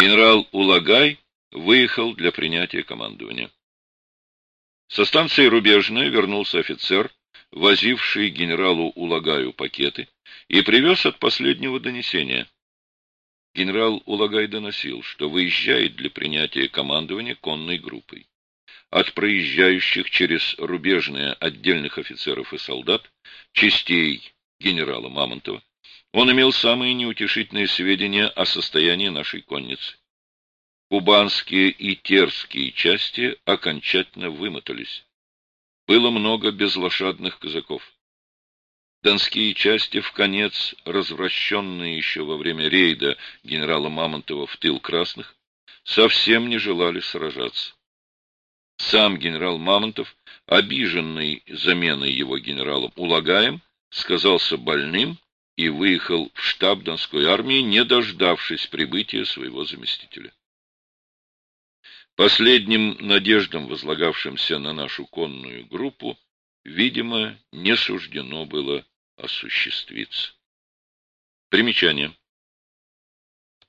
Генерал Улагай выехал для принятия командования. Со станции Рубежная вернулся офицер, возивший генералу Улагаю пакеты, и привез от последнего донесения. Генерал Улагай доносил, что выезжает для принятия командования конной группой. От проезжающих через рубежные отдельных офицеров и солдат, частей генерала Мамонтова, он имел самые неутешительные сведения о состоянии нашей конницы. Кубанские и терские части окончательно вымотались. Было много безлошадных казаков. Донские части, в конец развращенные еще во время рейда генерала Мамонтова в тыл красных, совсем не желали сражаться. Сам генерал Мамонтов, обиженный заменой его генералом Улагаем, сказался больным и выехал в штаб Донской армии, не дождавшись прибытия своего заместителя. Последним надеждам, возлагавшимся на нашу конную группу, видимо, не суждено было осуществиться. Примечание.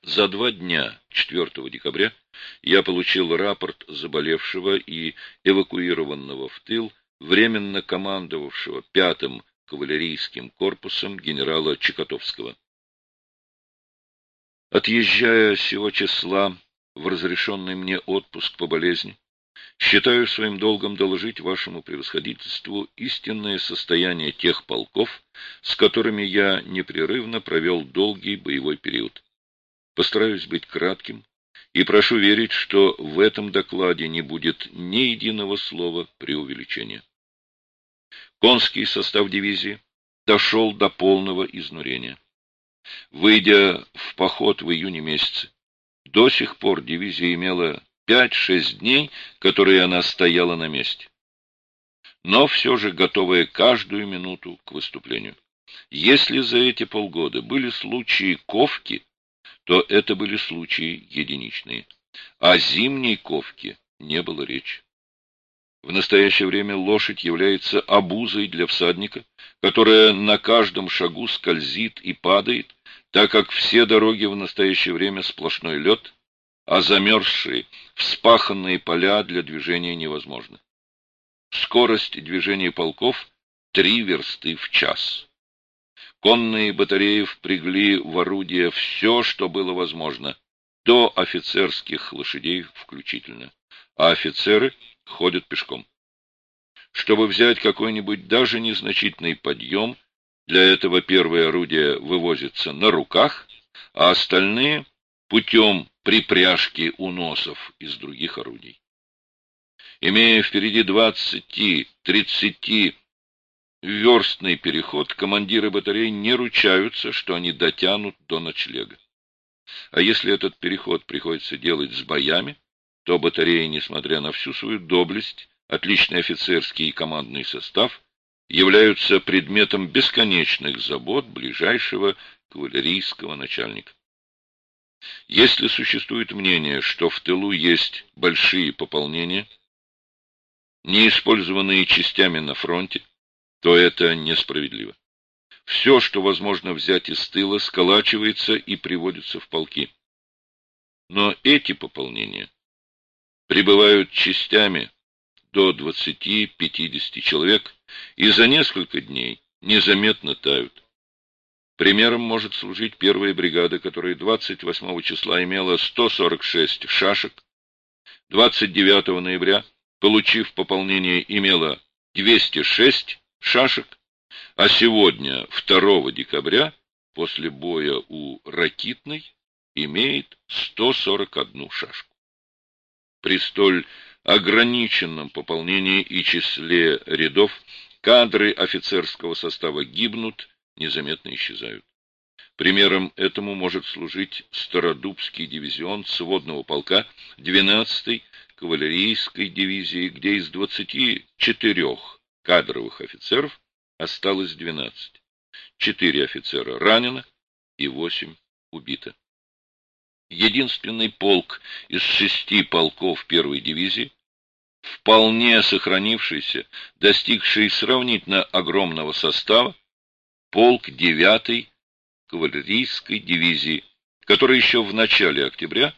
За два дня, 4 декабря, я получил рапорт заболевшего и эвакуированного в тыл, временно командовавшего пятым кавалерийским корпусом генерала Чекотовского. Отъезжая сего числа в разрешенный мне отпуск по болезни, считаю своим долгом доложить вашему превосходительству истинное состояние тех полков, с которыми я непрерывно провел долгий боевой период. Постараюсь быть кратким и прошу верить, что в этом докладе не будет ни единого слова преувеличения. Конский состав дивизии дошел до полного изнурения. Выйдя в поход в июне месяце, до сих пор дивизия имела 5-6 дней, которые она стояла на месте. Но все же готовая каждую минуту к выступлению. Если за эти полгода были случаи ковки, то это были случаи единичные. О зимней ковке не было речи. В настоящее время лошадь является обузой для всадника, которая на каждом шагу скользит и падает, так как все дороги в настоящее время сплошной лед, а замерзшие, вспаханные поля для движения невозможны. Скорость движения полков — три версты в час. Конные батареи впрягли в орудие все, что было возможно, до офицерских лошадей включительно, а офицеры ходят пешком. Чтобы взять какой-нибудь даже незначительный подъем, для этого первое орудие вывозится на руках, а остальные — путем припряжки уносов из других орудий. Имея впереди двадцати-тридцати верстный переход, командиры батарей не ручаются, что они дотянут до ночлега. А если этот переход приходится делать с боями, то батареи, несмотря на всю свою доблесть, отличный офицерский и командный состав, являются предметом бесконечных забот ближайшего кавалерийского начальника. Если существует мнение, что в тылу есть большие пополнения, неиспользованные частями на фронте, то это несправедливо. Все, что возможно взять из тыла, сколачивается и приводится в полки. Но эти пополнения прибывают частями до 20-50 человек и за несколько дней незаметно тают. Примером может служить первая бригада, которая 28 числа имела 146 шашек, 29 ноября, получив пополнение, имела 206 шашек, а сегодня, 2 декабря, после боя у Ракитной, имеет 141 шашку. При столь ограниченном пополнении и числе рядов кадры офицерского состава гибнут, незаметно исчезают. Примером этому может служить Стародубский дивизион сводного полка 12-й кавалерийской дивизии, где из 24 кадровых офицеров осталось 12. Четыре офицера ранено и восемь убито. Единственный полк из шести полков первой дивизии, вполне сохранившийся, достигший сравнительно огромного состава, полк девятой кавалерийской дивизии, который еще в начале октября